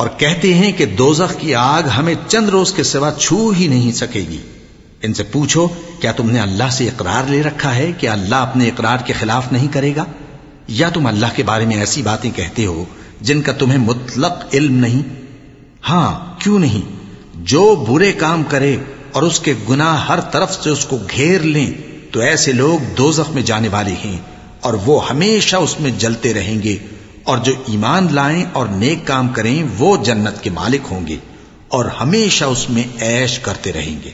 और कहते हैं कि दोजख की आग हमें चंद रोज के सिवा छू ही नहीं सकेगी इनसे पूछो, क्या तुमने अल्लाह से इकरार ले रखा है कि अल्लाह अपने इकरार के खिलाफ नहीं करेगा? या तुम अल्लाह के बारे में ऐसी बातें कहते हो जिनका तुम्हें मुतलक इल्म नहीं? हाँ, क्यों नहीं? जो बुरे काम करे और उसके गुनाह हर तरफ़ से उसको घेर लें तो ऐसे लोग दोजख में जाने वाले हैं और वो हमेशा उसमें जलते रहेंगे और जो ईमान लाएँ और नेक काम करें, वो जन्नत के मालिक होंगे और हमेशा उसमें ऐश करते रहेंगे।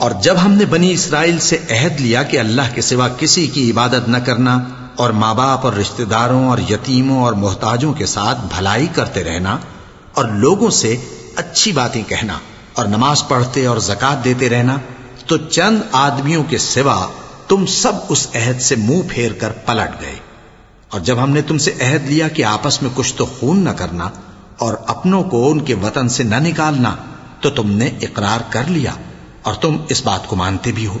और जब हमने बनी इसराइल से अहद लिया कि अल्लाह के सिवा किसी की इबादत न करना और माँ बाप और रिश्तेदारों और यतीमों और मोहताजों के साथ भलाई करते रहना और लोगों से अच्छी बातें कहना और नमाज पढ़ते और जक़ात देते रहना तो चंद आदमियों के सिवा तुम सब उस अहद से मुंह फेर कर पलट गए और जब हमने तुमसे अहद लिया कि आपस में कुछ तो खून न करना और अपनों को उनके वतन से न निकालना तो तुमने इकरार कर लिया और तुम इस बात को मानते भी हो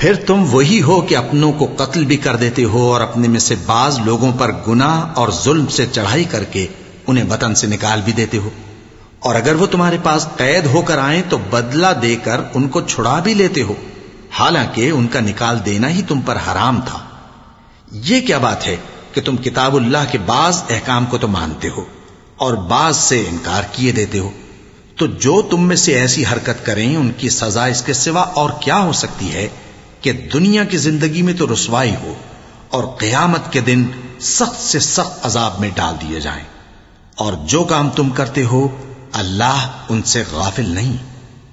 फिर तुम वही हो कि अपनों को कत्ल भी कर देते हो और अपने में से बाज लोगों पर गुनाह और जुल्म से चढ़ाई करके उन्हें वतन से निकाल भी देते हो और अगर वो तुम्हारे पास कैद होकर आए तो बदला देकर उनको छुड़ा भी लेते हो हालाँकि उनका निकाल देना ही तुम पर हराम था। यह क्या बात है कि तुम किताबुल्लाह के बाज अहकाम को तो मानते हो और बाज से इनकार किए देते हो। तो जो तुम में से ऐसी हरकत करें, उनकी सजा इसके सिवा और क्या हो सकती है कि दुनिया की ज़िंदगी में तो रसवाई हो और कयामत के दिन सख्त से सख्त अजाब में डाल दिए जाएँ। और जो काम तुम करते हो, अल्लाह उनसे गाफिल नहीं।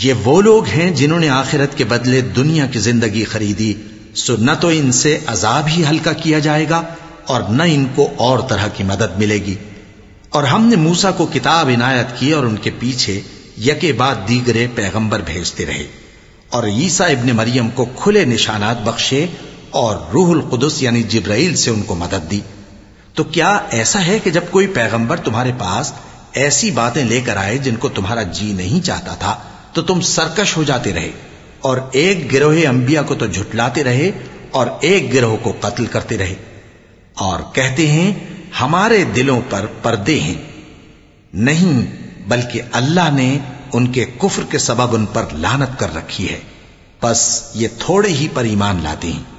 ये वो लोग हैं जिन्होंने आखिरत के बदले दुनिया की जिंदगी खरीदी सो न तो इनसे अजाब ही हल्का किया जाएगा और न इनको और तरह की मदद मिलेगी और हमने मूसा को किताब इनायत की और उनके पीछे यके बाद दीगरे पैगंबर भेजते रहे और ईसा इब्न मरियम को खुले निशानात बख्शे और रूहुल कुदस यानी जिब्राइल से उनको मदद दी। तो क्या ऐसा है कि जब कोई पैगंबर तुम्हारे पास ऐसी बातें लेकर आए जिनको तुम्हारा जी नहीं चाहता था तो तुम सरकश हो जाते रहे और एक गिरोह अंबिया को तो झुटलाते रहे और एक गिरोह को कत्ल करते रहे। और कहते हैं हमारे दिलों पर पर्दे हैं। नहीं, बल्कि अल्लाह ने उनके कुफर के सबब उन पर लानत कर रखी है। बस ये थोड़े ही पर ईमान लाते हैं।